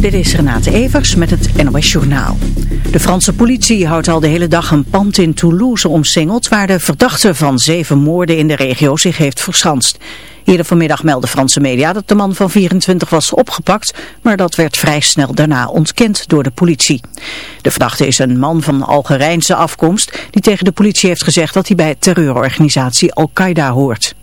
Dit is Renate Evers met het NOS Journaal. De Franse politie houdt al de hele dag een pand in Toulouse omsingeld... waar de verdachte van zeven moorden in de regio zich heeft verschanst. Eerder vanmiddag meldde Franse media dat de man van 24 was opgepakt... maar dat werd vrij snel daarna ontkend door de politie. De verdachte is een man van Algerijnse afkomst... die tegen de politie heeft gezegd dat hij bij terreurorganisatie Al-Qaeda hoort.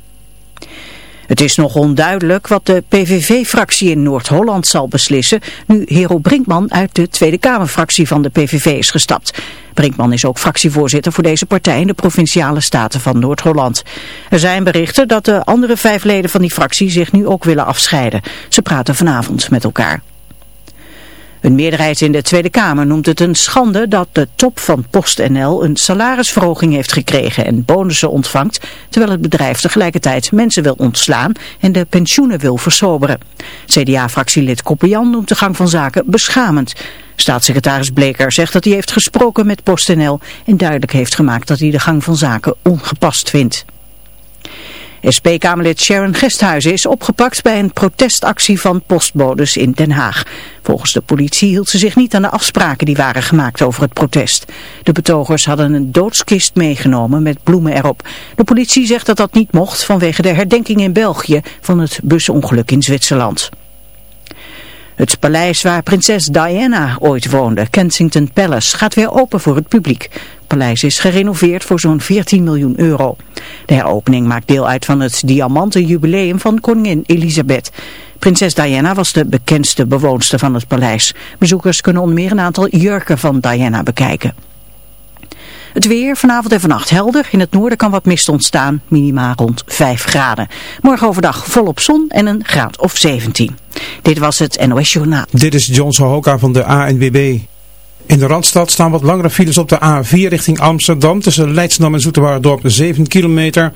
Het is nog onduidelijk wat de PVV-fractie in Noord-Holland zal beslissen, nu Hero Brinkman uit de Tweede Kamerfractie van de PVV is gestapt. Brinkman is ook fractievoorzitter voor deze partij in de Provinciale Staten van Noord-Holland. Er zijn berichten dat de andere vijf leden van die fractie zich nu ook willen afscheiden. Ze praten vanavond met elkaar. Een meerderheid in de Tweede Kamer noemt het een schande dat de top van PostNL een salarisverhoging heeft gekregen en bonussen ontvangt, terwijl het bedrijf tegelijkertijd mensen wil ontslaan en de pensioenen wil versoberen. CDA-fractielid Koppenjan noemt de gang van zaken beschamend. Staatssecretaris Bleker zegt dat hij heeft gesproken met PostNL en duidelijk heeft gemaakt dat hij de gang van zaken ongepast vindt. SP-Kamerlid Sharon Gesthuizen is opgepakt bij een protestactie van postbodes in Den Haag. Volgens de politie hield ze zich niet aan de afspraken die waren gemaakt over het protest. De betogers hadden een doodskist meegenomen met bloemen erop. De politie zegt dat dat niet mocht vanwege de herdenking in België van het busongeluk in Zwitserland. Het paleis waar prinses Diana ooit woonde, Kensington Palace, gaat weer open voor het publiek. Het paleis is gerenoveerd voor zo'n 14 miljoen euro. De heropening maakt deel uit van het diamanten jubileum van koningin Elisabeth. Prinses Diana was de bekendste bewoonster van het paleis. Bezoekers kunnen onder meer een aantal jurken van Diana bekijken. Het weer vanavond en vannacht helder. In het noorden kan wat mist ontstaan, minima rond 5 graden. Morgen overdag volop zon en een graad of 17. Dit was het NOS Journaal. Dit is John Sohoka van de ANWB. In de Randstad staan wat langere files op de A4 richting Amsterdam tussen Leidsdam en Dorp 7 kilometer.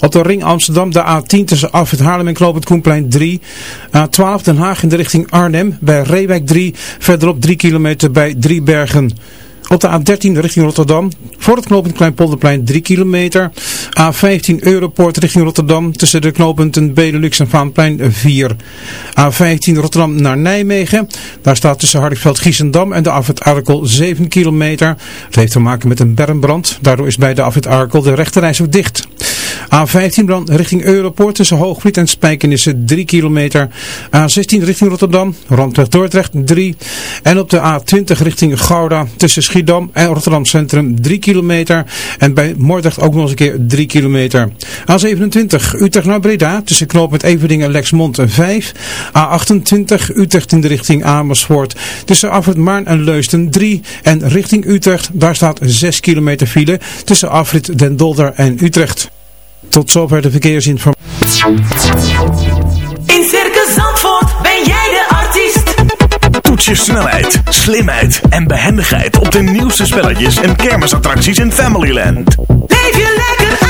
Op de ring Amsterdam de A10 tussen Afrit Haarlem en Knoop het Koenplein 3. A12 Den Haag in de richting Arnhem bij Reewijk 3. Verderop 3 kilometer bij Driebergen. Op de A13 richting Rotterdam. Voor het knooppunt Kleinpolderplein 3 kilometer. A15 Europort richting Rotterdam. Tussen de knooppunten Benelux en Vaanplein 4. A15 Rotterdam naar Nijmegen. Daar staat tussen Hardingsveld Giesendam en de afrit Arkel 7 kilometer. Het heeft te maken met een bermbrand. Daardoor is bij de afrit Arkel de rechterreis ook dicht. A15 brand richting Europort tussen Hoogvliet en Spijkenissen 3 kilometer. A16 richting Rotterdam. Randweg Dordrecht 3. En op de A20 richting Gouda tussen Schiedam en Rotterdam Centrum 3 kilometer. En bij Moordrecht ook nog eens een keer 3 kilometer. A27 Utrecht naar Breda tussen knoop met Everdingen en Lexmond 5. A28 Utrecht in de richting Amersfoort tussen Afrit Maarn en Leusden 3. En richting Utrecht daar staat 6 kilometer file tussen Afrit Den Dolder en Utrecht. Tot zover de verkeersinformatie. In Circus Zandvoort ben jij de artiest Toets je snelheid, slimheid en behendigheid op de nieuwste spelletjes en kermisattracties in Familyland. Leef je lekker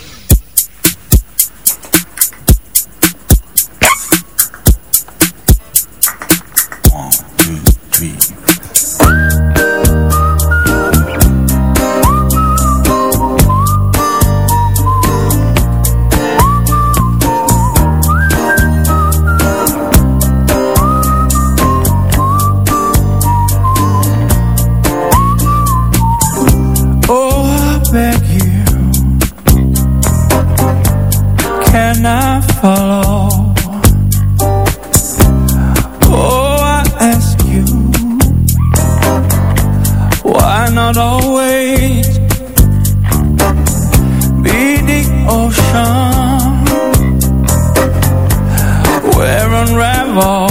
ocean We're unraveled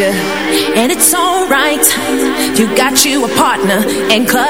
you, and it's alright. You got you a partner, and cut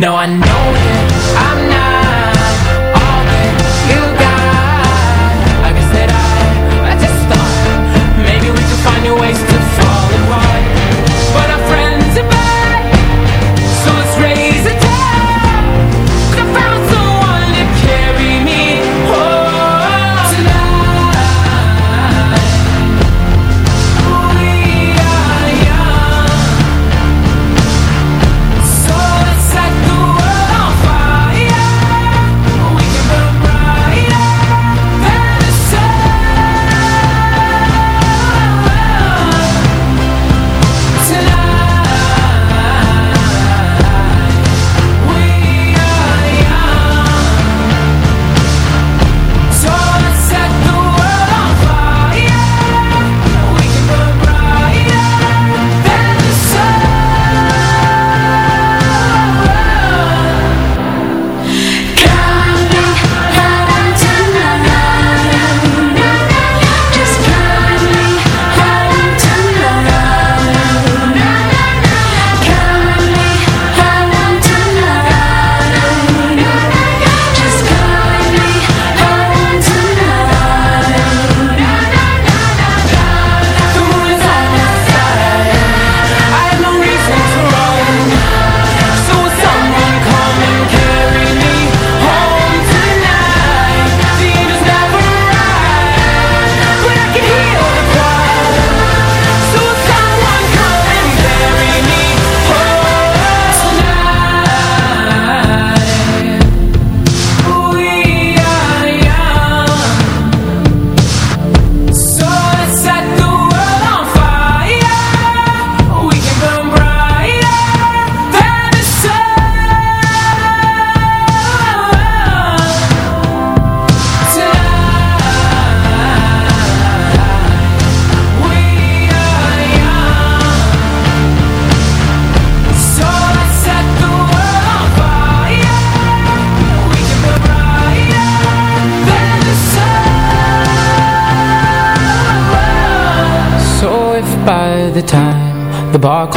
No, I know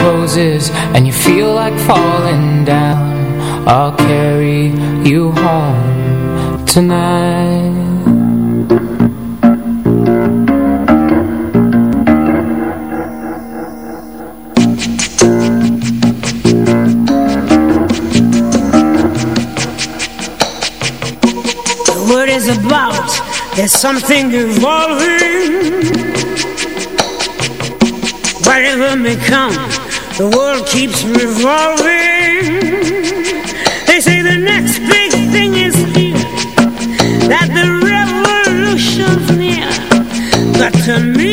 closes and you feel like falling down I'll carry you home tonight The word is about There's something evolving. Whatever may come, the world keeps revolving. They say the next big thing is here, that the revolution's near. But to me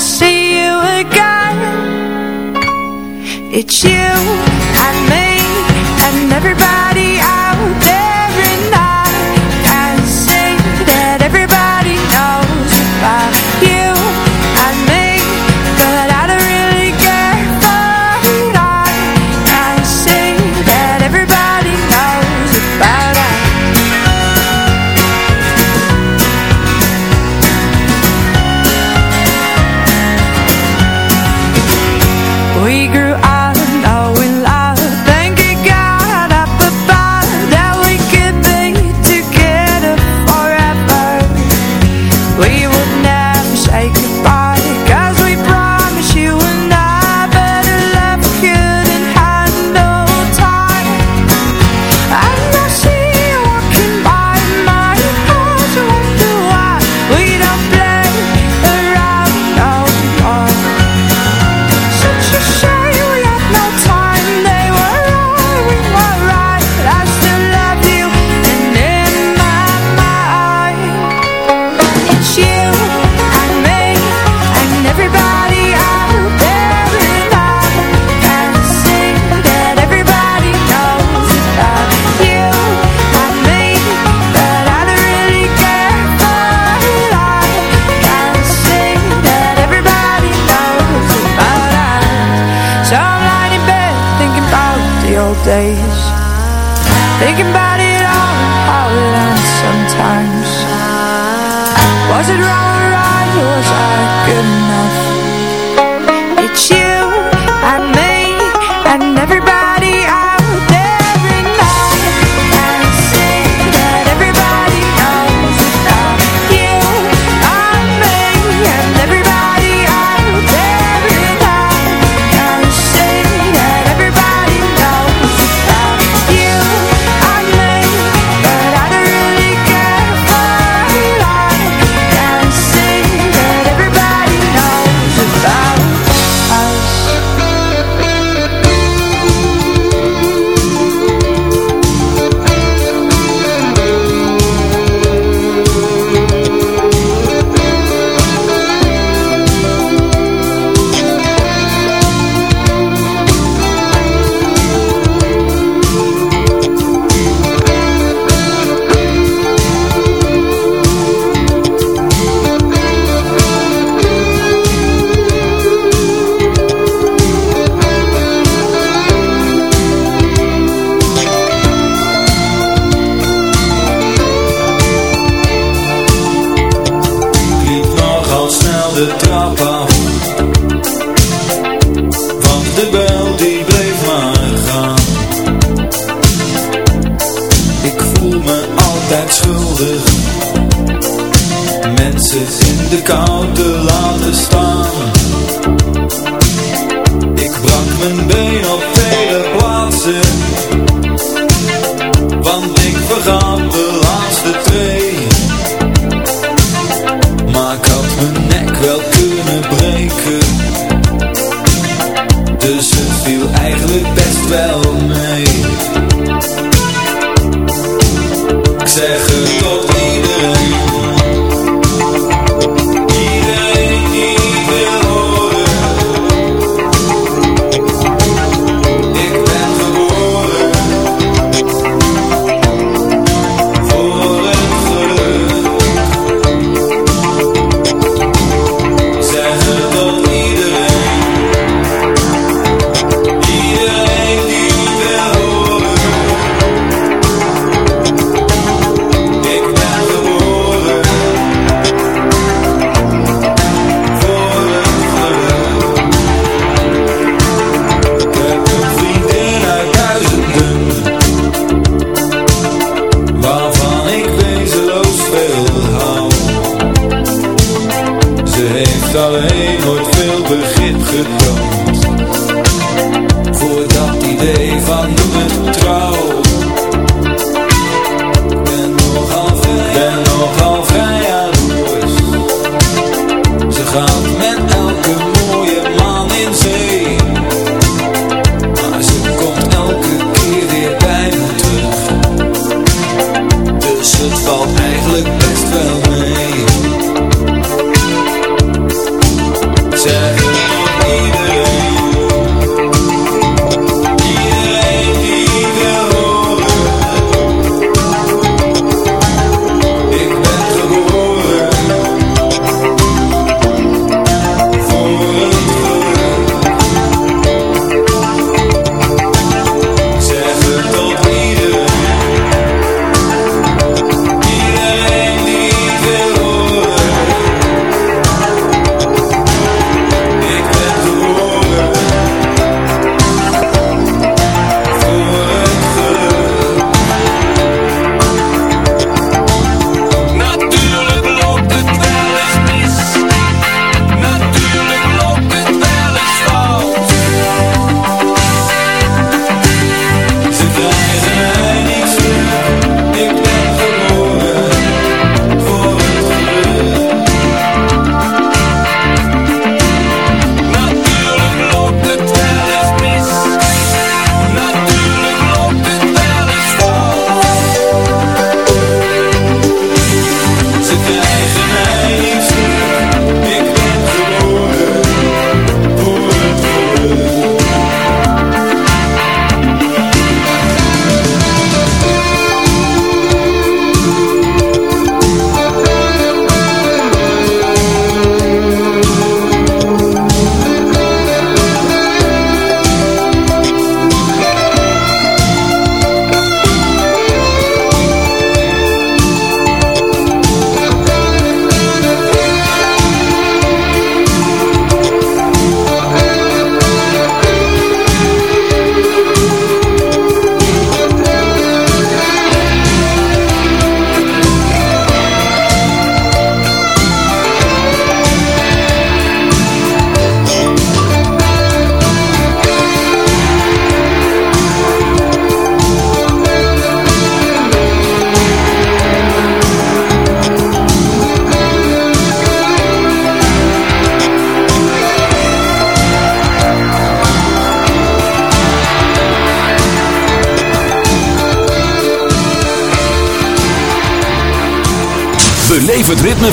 see you again. It's you. wat noemen trouw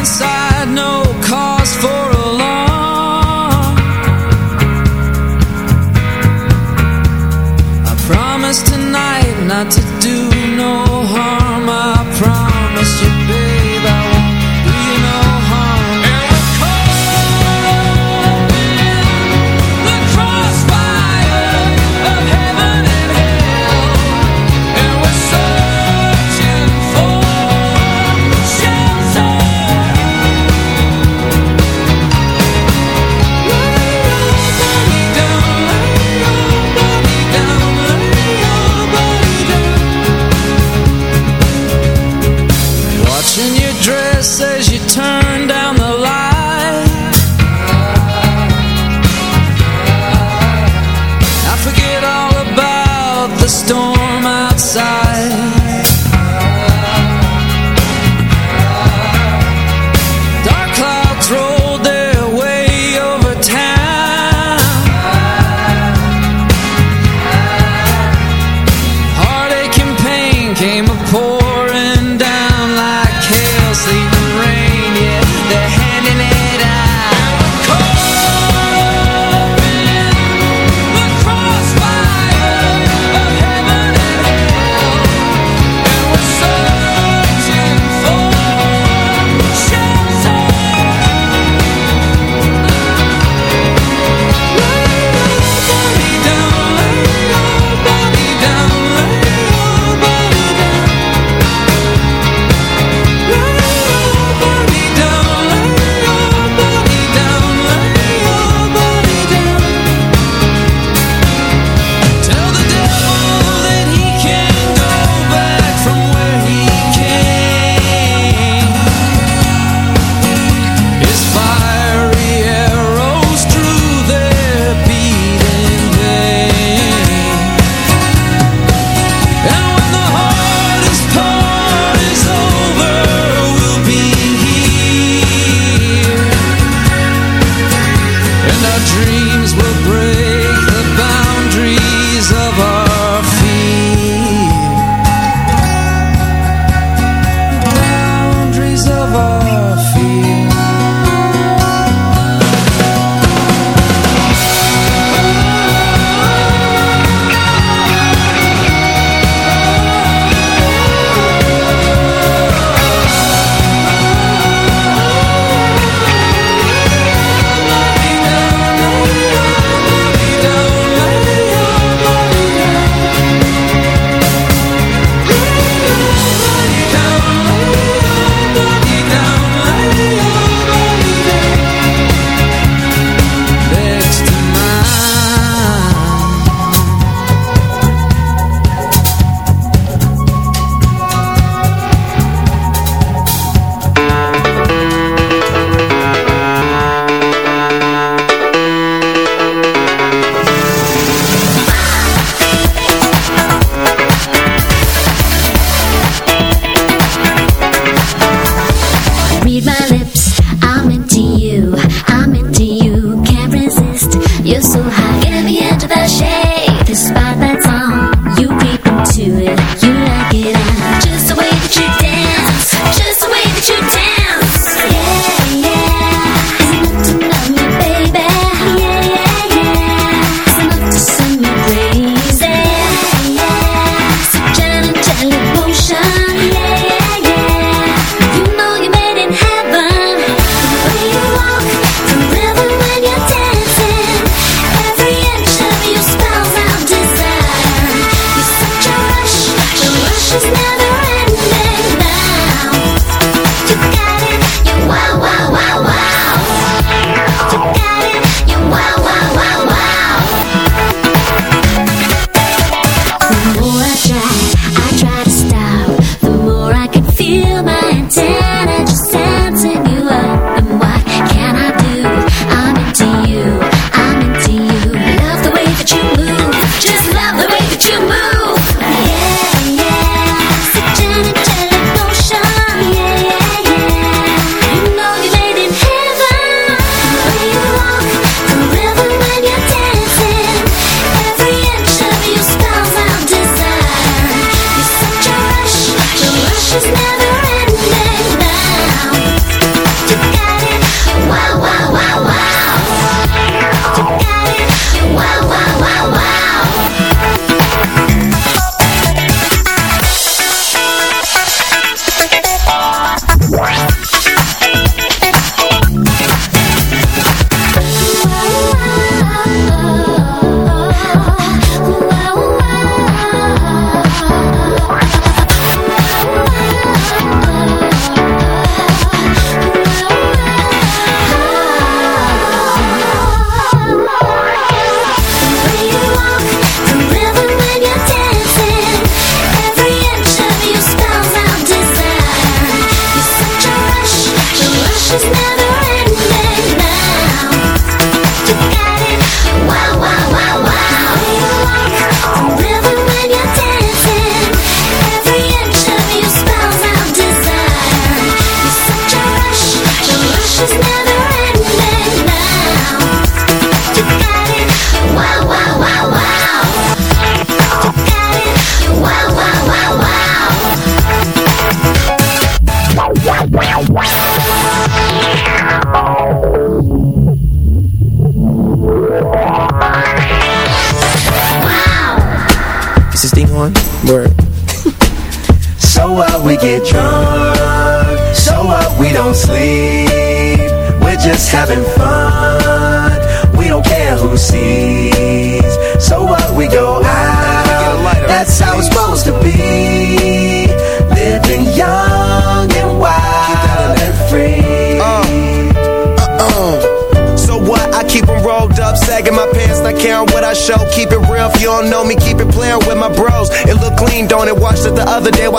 Inside,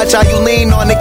watch are you lean on the